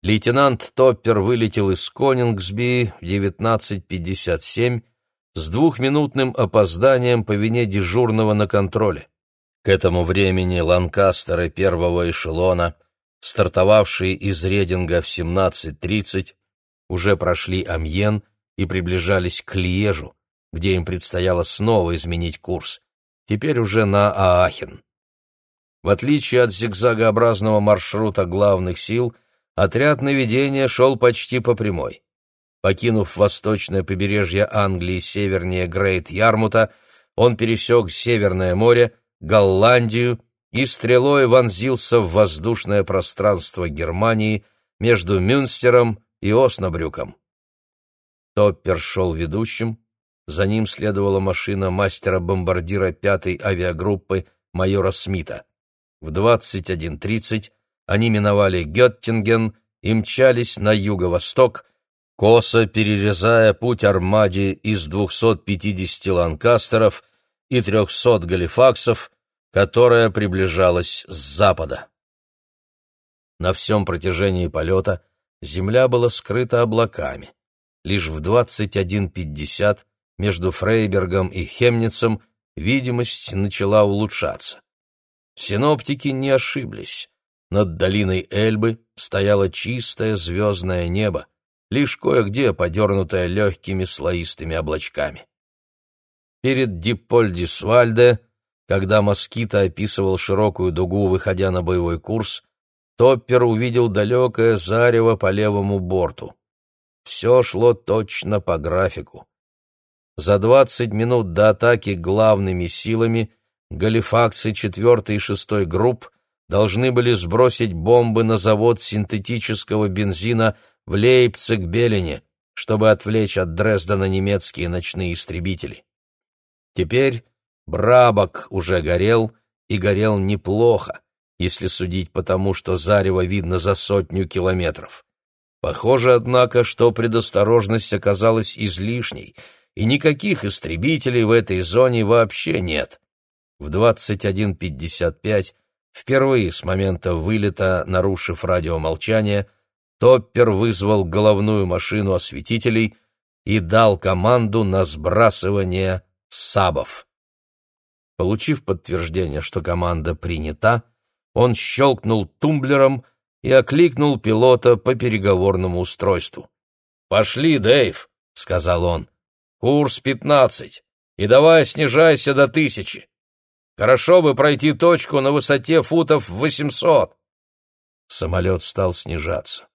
Лейтенант Топпер вылетел из Конингсби в 19.57 с двухминутным опозданием по вине дежурного на контроле. К этому времени ланкастеры первого эшелона, стартовавшие из Рединга в 17.30, уже прошли Амьен и приближались к Льежу, где им предстояло снова изменить курс, теперь уже на Аахен. В отличие от зигзагообразного маршрута главных сил, отряд наведения шел почти по прямой. Покинув восточное побережье Англии севернее Грейт-Ярмута, он пересек Северное море, Голландию и стрелой вонзился в воздушное пространство Германии между Мюнстером и Оснабрюком. Топпер шел ведущим, за ним следовала машина мастера-бомбардира пятой авиагруппы майора Смита. В 21.30 они миновали Геттинген и мчались на юго-восток, косо перерезая путь Армаде из 250 ланкастеров и 300 галифаксов, которая приближалась с запада. На всем протяжении полета земля была скрыта облаками. Лишь в 21.50 между Фрейбергом и Хемницем видимость начала улучшаться. Синоптики не ошиблись. Над долиной Эльбы стояло чистое звездное небо, лишь кое-где подернутое легкими слоистыми облачками. Перед Диппольдисвальде, когда москита описывал широкую дугу, выходя на боевой курс, Топпер увидел далекое зарево по левому борту. Все шло точно по графику. За 20 минут до атаки главными силами галифаксы 4 и 6 групп должны были сбросить бомбы на завод синтетического бензина в Лейпциг-Белене, чтобы отвлечь от Дрездена немецкие ночные истребители. Теперь Брабак уже горел, и горел неплохо, если судить по тому, что зарево видно за сотню километров. Похоже, однако, что предосторожность оказалась излишней — и никаких истребителей в этой зоне вообще нет. В 21.55, впервые с момента вылета, нарушив радиомолчание, Топпер вызвал головную машину осветителей и дал команду на сбрасывание сабов. Получив подтверждение, что команда принята, он щелкнул тумблером и окликнул пилота по переговорному устройству. «Пошли, Дэйв», — сказал он. «Курс пятнадцать, и давай снижайся до тысячи. Хорошо бы пройти точку на высоте футов восемьсот». Самолет стал снижаться.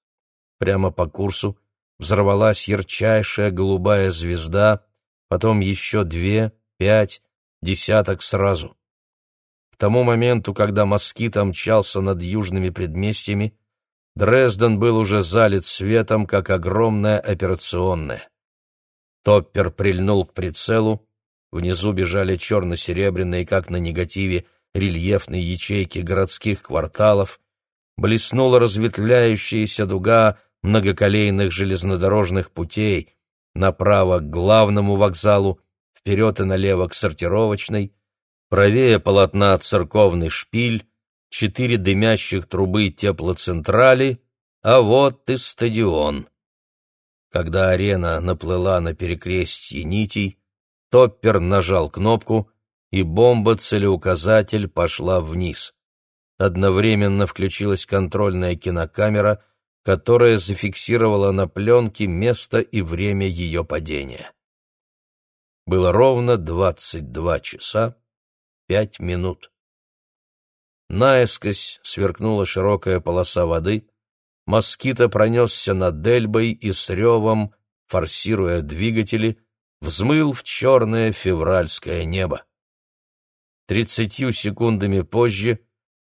Прямо по курсу взорвалась ярчайшая голубая звезда, потом еще две, пять, десяток сразу. К тому моменту, когда москит мчался над южными предместьями, Дрезден был уже залит светом, как огромная операционная. Топпер прильнул к прицелу, внизу бежали черно-серебряные, как на негативе, рельефные ячейки городских кварталов, блеснула разветвляющаяся дуга многоколейных железнодорожных путей, направо к главному вокзалу, вперед и налево к сортировочной, правее полотна церковный шпиль, четыре дымящих трубы теплоцентрали, а вот и стадион. Когда арена наплыла на перекрестье нитей, Топпер нажал кнопку, и бомба-целеуказатель пошла вниз. Одновременно включилась контрольная кинокамера, которая зафиксировала на пленке место и время ее падения. Было ровно двадцать два часа пять минут. Наискось сверкнула широкая полоса воды, москито пронесся над Дельбой и с ревом, форсируя двигатели, взмыл в черное февральское небо. Тридцатью секундами позже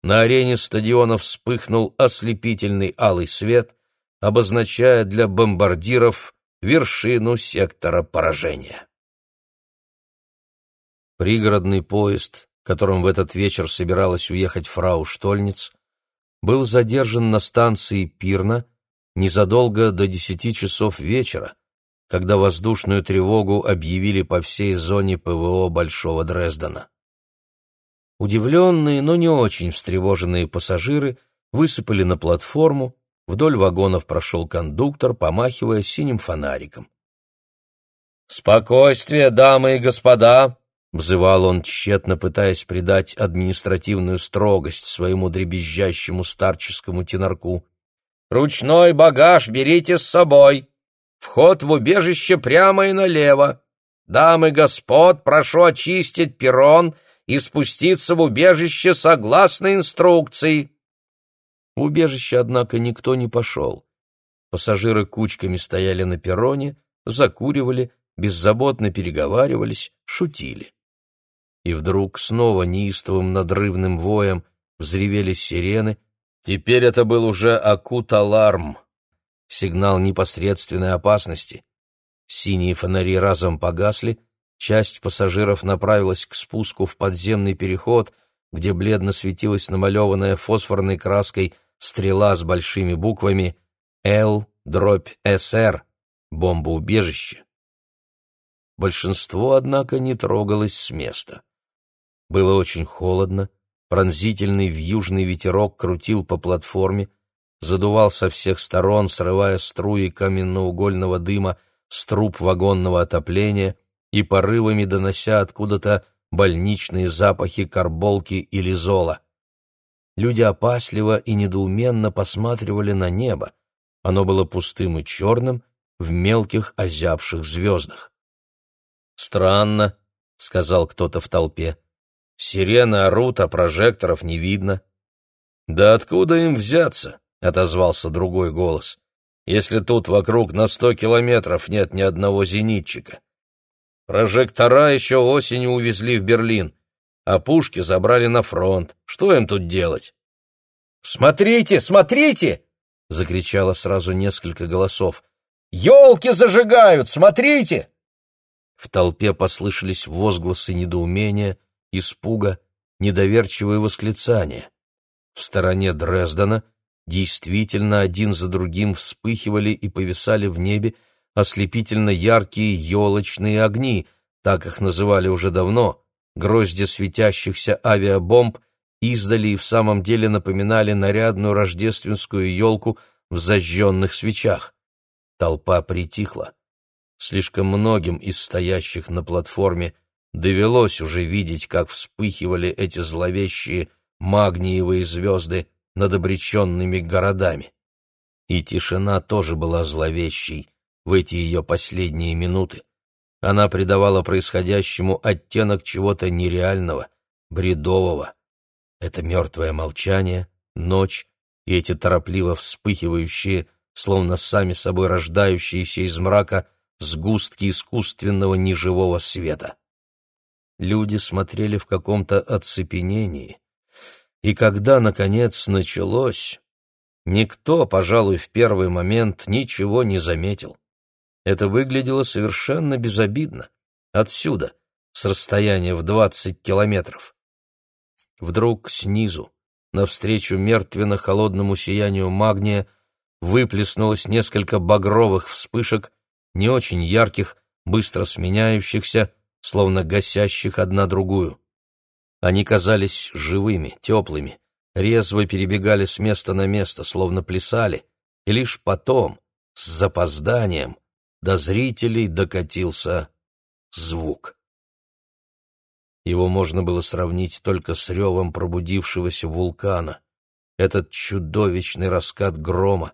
на арене стадиона вспыхнул ослепительный алый свет, обозначая для бомбардиров вершину сектора поражения. Пригородный поезд, которым в этот вечер собиралась уехать фрау Штольниц, был задержан на станции Пирна незадолго до десяти часов вечера, когда воздушную тревогу объявили по всей зоне ПВО Большого Дрездена. Удивленные, но не очень встревоженные пассажиры высыпали на платформу, вдоль вагонов прошел кондуктор, помахивая синим фонариком. «Спокойствие, дамы и господа!» — взывал он, тщетно пытаясь придать административную строгость своему дребезжащему старческому тенорку. «Ручной багаж берите с собой. Вход в убежище прямо и налево. Дамы и господ, прошу очистить перрон и спуститься в убежище согласно инструкции». В убежище, однако, никто не пошел. Пассажиры кучками стояли на перроне, закуривали, беззаботно переговаривались, шутили и вдруг снова неистовым надрывным воем взревели сирены. Теперь это был уже акут-аларм, сигнал непосредственной опасности. Синие фонари разом погасли, часть пассажиров направилась к спуску в подземный переход, где бледно светилась намалеванная фосфорной краской стрела с большими буквами «Л» дробь «СР» — бомбоубежище. Большинство, однако, не трогалось с места. Было очень холодно, пронзительный вьюжный ветерок крутил по платформе, задувал со всех сторон, срывая струи каменноугольного дыма с труб вагонного отопления и порывами донося откуда-то больничные запахи карболки или зола. Люди опасливо и недоуменно посматривали на небо. Оно было пустым и черным, в мелких озябших звездах. «Странно», — сказал кто-то в толпе. Сирены орут, а прожекторов не видно. «Да откуда им взяться?» — отозвался другой голос. «Если тут вокруг на сто километров нет ни одного зенитчика. Прожектора еще осенью увезли в Берлин, а пушки забрали на фронт. Что им тут делать?» «Смотрите, смотрите!» — закричало сразу несколько голосов. «Елки зажигают, смотрите!» В толпе послышались возгласы недоумения — испуга, недоверчивые восклицания. В стороне Дрездена действительно один за другим вспыхивали и повисали в небе ослепительно яркие елочные огни, так их называли уже давно, грозди светящихся авиабомб издали и в самом деле напоминали нарядную рождественскую елку в зажженных свечах. Толпа притихла. Слишком многим из стоящих на платформе довелось уже видеть, как вспыхивали эти зловещие магниевые звезды над обреченными городами. И тишина тоже была зловещей в эти ее последние минуты. Она придавала происходящему оттенок чего-то нереального, бредового. Это мертвое молчание, ночь и эти торопливо вспыхивающие, словно сами собой рождающиеся из мрака, сгустки искусственного неживого света. Люди смотрели в каком-то оцепенении. И когда, наконец, началось, никто, пожалуй, в первый момент ничего не заметил. Это выглядело совершенно безобидно. Отсюда, с расстояния в двадцать километров. Вдруг снизу, навстречу мертвенно-холодному сиянию магния, выплеснулось несколько багровых вспышек, не очень ярких, быстро сменяющихся, словно гасящих одна другую. Они казались живыми, теплыми, резво перебегали с места на место, словно плясали, и лишь потом, с запозданием, до зрителей докатился звук. Его можно было сравнить только с ревом пробудившегося вулкана. Этот чудовищный раскат грома,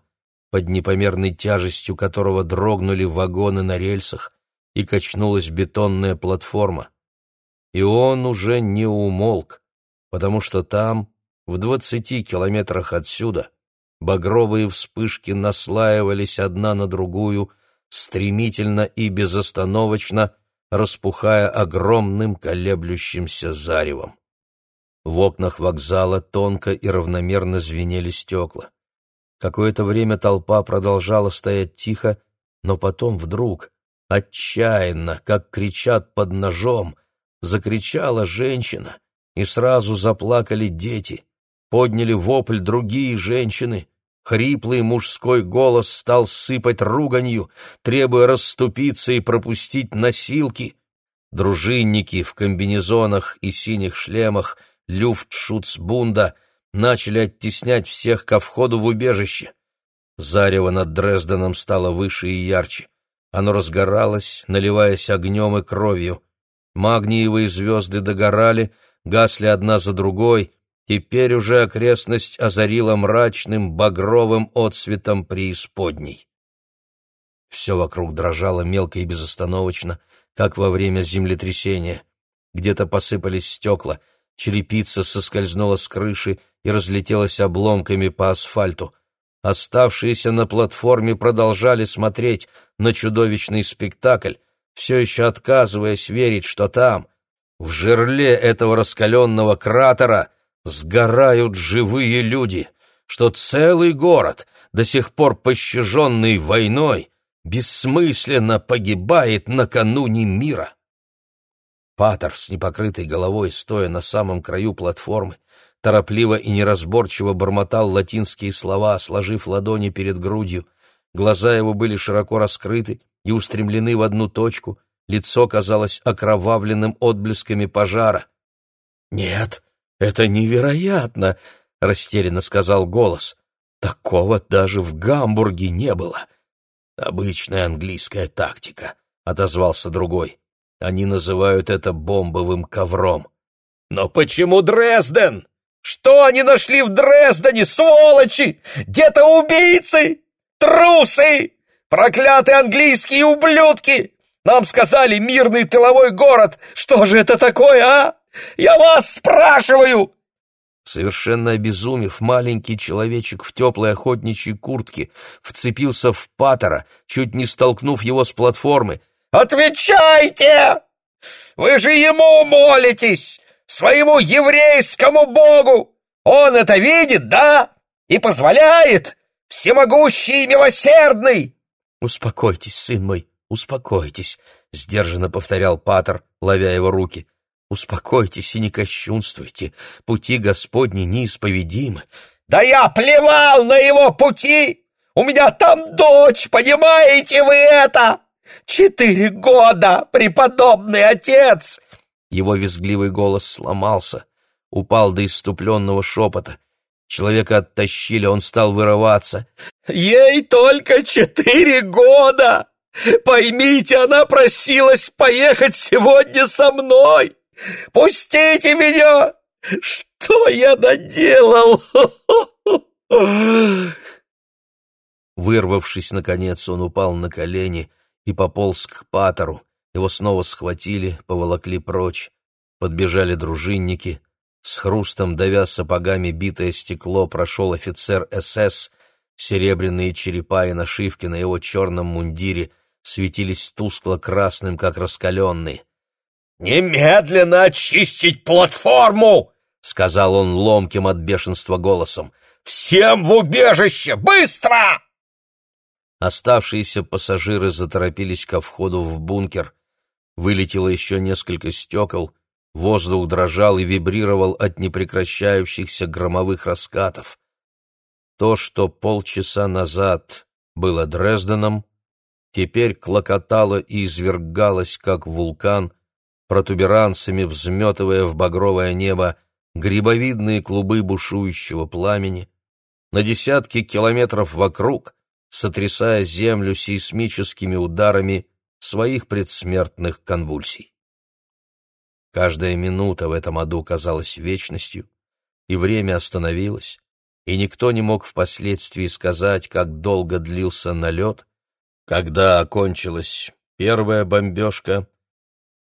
под непомерной тяжестью которого дрогнули вагоны на рельсах и качнулась бетонная платформа. И он уже не умолк, потому что там, в двадцати километрах отсюда, багровые вспышки наслаивались одна на другую, стремительно и безостановочно, распухая огромным колеблющимся заревом. В окнах вокзала тонко и равномерно звенели стекла. Какое-то время толпа продолжала стоять тихо, но потом вдруг, отчаянно, как кричат под ножом, закричала женщина, и сразу заплакали дети, подняли вопль другие женщины, Хриплый мужской голос стал сыпать руганью, требуя расступиться и пропустить носилки. Дружинники в комбинезонах и синих шлемах люфтшуцбунда начали оттеснять всех ко входу в убежище. Зарево над Дрезденом стало выше и ярче. Оно разгоралось, наливаясь огнем и кровью. Магниевые звезды догорали, гасли одна за другой, Теперь уже окрестность озарила мрачным багровым отсветом преисподней. Все вокруг дрожало мелко и безостановочно, как во время землетрясения. Где-то посыпались стекла, черепица соскользнула с крыши и разлетелась обломками по асфальту. Оставшиеся на платформе продолжали смотреть на чудовищный спектакль, все еще отказываясь верить, что там, в жерле этого раскаленного кратера, сгорают живые люди, что целый город, до сих пор пощаженный войной, бессмысленно погибает накануне мира. Патер с непокрытой головой, стоя на самом краю платформы, торопливо и неразборчиво бормотал латинские слова, сложив ладони перед грудью. Глаза его были широко раскрыты и устремлены в одну точку, лицо казалось окровавленным отблесками пожара. «Нет, «Это невероятно!» — растерянно сказал голос. «Такого даже в Гамбурге не было!» «Обычная английская тактика», — отозвался другой. «Они называют это бомбовым ковром». «Но почему Дрезден? Что они нашли в Дрездене, сволочи? Где-то убийцы? Трусы! Проклятые английские ублюдки! Нам сказали мирный тыловой город. Что же это такое, а?» Я вас спрашиваю!» Совершенно обезумев, маленький человечек в теплой охотничьей куртке вцепился в Паттера, чуть не столкнув его с платформы. «Отвечайте! Вы же ему молитесь, своему еврейскому богу! Он это видит, да? И позволяет? Всемогущий и милосердный!» «Успокойтесь, сын мой, успокойтесь», — сдержанно повторял Паттер, ловя его руки. Успокойтесь и не кощунствуйте, пути Господни неисповедимы. Да я плевал на его пути! У меня там дочь, понимаете вы это? Четыре года, преподобный отец!» Его визгливый голос сломался, упал до иступленного шепота. Человека оттащили, он стал вырываться. «Ей только четыре года! Поймите, она просилась поехать сегодня со мной! Пустите меня! Что я наделал?» Вырвавшись, наконец, он упал на колени и пополз к патору. Его снова схватили, поволокли прочь. Подбежали дружинники. С хрустом, давя сапогами битое стекло, прошел офицер СС. Серебряные черепа и нашивки на его черном мундире светились тускло-красным, как раскаленные. «Немедленно очистить платформу!» — сказал он ломким от бешенства голосом. «Всем в убежище! Быстро!» Оставшиеся пассажиры заторопились ко входу в бункер. Вылетело еще несколько стекол, воздух дрожал и вибрировал от непрекращающихся громовых раскатов. То, что полчаса назад было Дрезденом, теперь клокотало и извергалось, как вулкан, протуберанцами взметывая в багровое небо грибовидные клубы бушующего пламени. На десятки километров вокруг сотрясая землю сейсмическими ударами своих предсмертных конвульсий. Каждая минута в этом аду казалась вечностью, и время остановилось, и никто не мог впоследствии сказать, как долго длился налет, когда окончилась первая бомбежка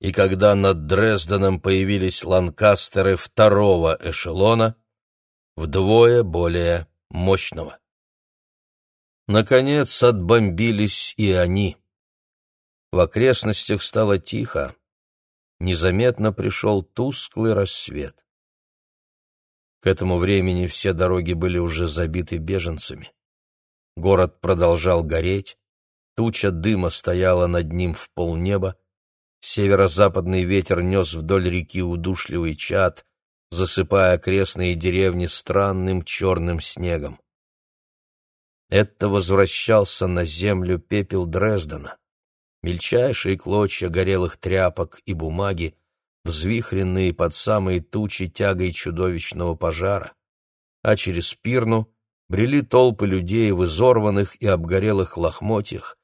и когда над Дрезденом появились ланкастеры второго эшелона, вдвое более мощного. Наконец отбомбились и они. В окрестностях стало тихо. Незаметно пришел тусклый рассвет. К этому времени все дороги были уже забиты беженцами. Город продолжал гореть, туча дыма стояла над ним в полнеба, северо-западный ветер нес вдоль реки удушливый чад, засыпая окрестные деревни странным черным снегом. Это возвращался на землю пепел Дрездена. Мельчайшие клочья горелых тряпок и бумаги, взвихренные под самые тучи тягой чудовищного пожара. А через пирну брели толпы людей в изорванных и обгорелых лохмотьях,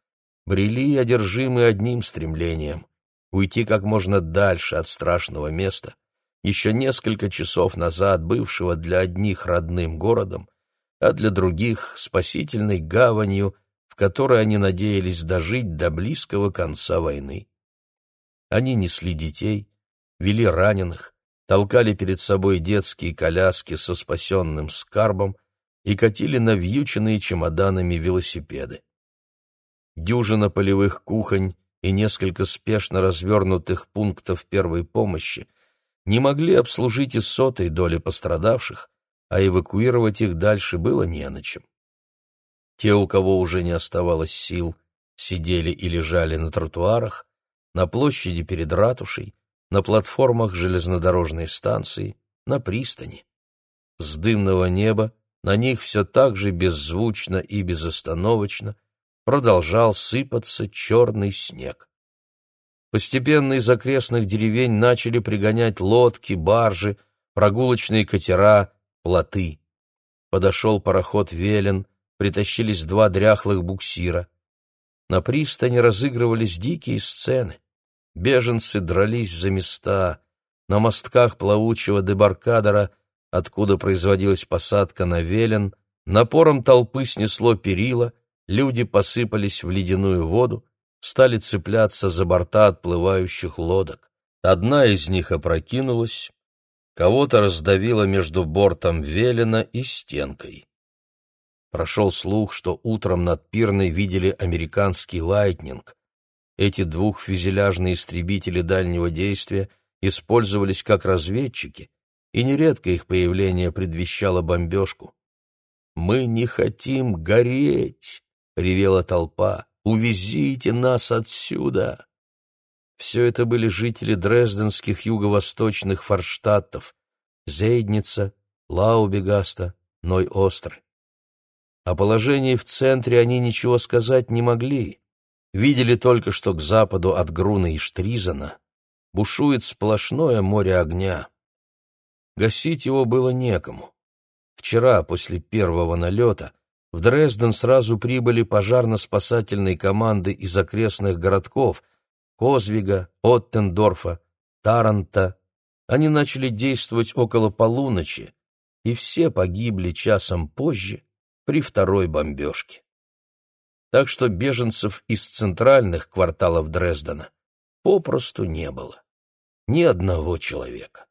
брели одержимые одним стремлением — уйти как можно дальше от страшного места, еще несколько часов назад бывшего для одних родным городом, а для других — спасительной гаванью, в которой они надеялись дожить до близкого конца войны. Они несли детей, вели раненых, толкали перед собой детские коляски со спасенным скарбом и катили навьюченные чемоданами велосипеды. Дюжина полевых кухонь и несколько спешно развернутых пунктов первой помощи не могли обслужить и сотой доли пострадавших, а эвакуировать их дальше было не на чем. Те, у кого уже не оставалось сил, сидели и лежали на тротуарах, на площади перед ратушей, на платформах железнодорожной станции, на пристани. С дымного неба на них все так же беззвучно и безостановочно продолжал сыпаться черный снег. Постепенно из окрестных деревень начали пригонять лодки, баржи, прогулочные катера, плоты. Подошел пароход «Велен», притащились два дряхлых буксира. На пристани разыгрывались дикие сцены. Беженцы дрались за места. На мостках плавучего дебаркадера, откуда производилась посадка на Велен, напором толпы снесло перила, люди посыпались в ледяную воду, стали цепляться за борта отплывающих лодок. Одна из них опрокинулась, Кого-то раздавило между бортом Велена и стенкой. Прошел слух, что утром над Пирной видели американский «Лайтнинг». Эти двухфюзеляжные истребители дальнего действия использовались как разведчики, и нередко их появление предвещало бомбежку. «Мы не хотим гореть!» — ревела толпа. «Увезите нас отсюда!» Все это были жители дрезденских юго-восточных форштадтов — Зейдница, Лаубегаста, Ной-Остры. О положении в центре они ничего сказать не могли. Видели только, что к западу от Груна и Штризана бушует сплошное море огня. Гасить его было некому. Вчера, после первого налета, В Дрезден сразу прибыли пожарно-спасательные команды из окрестных городков Козвига, Оттендорфа, Таранта. Они начали действовать около полуночи, и все погибли часом позже при второй бомбежке. Так что беженцев из центральных кварталов Дрездена попросту не было. Ни одного человека.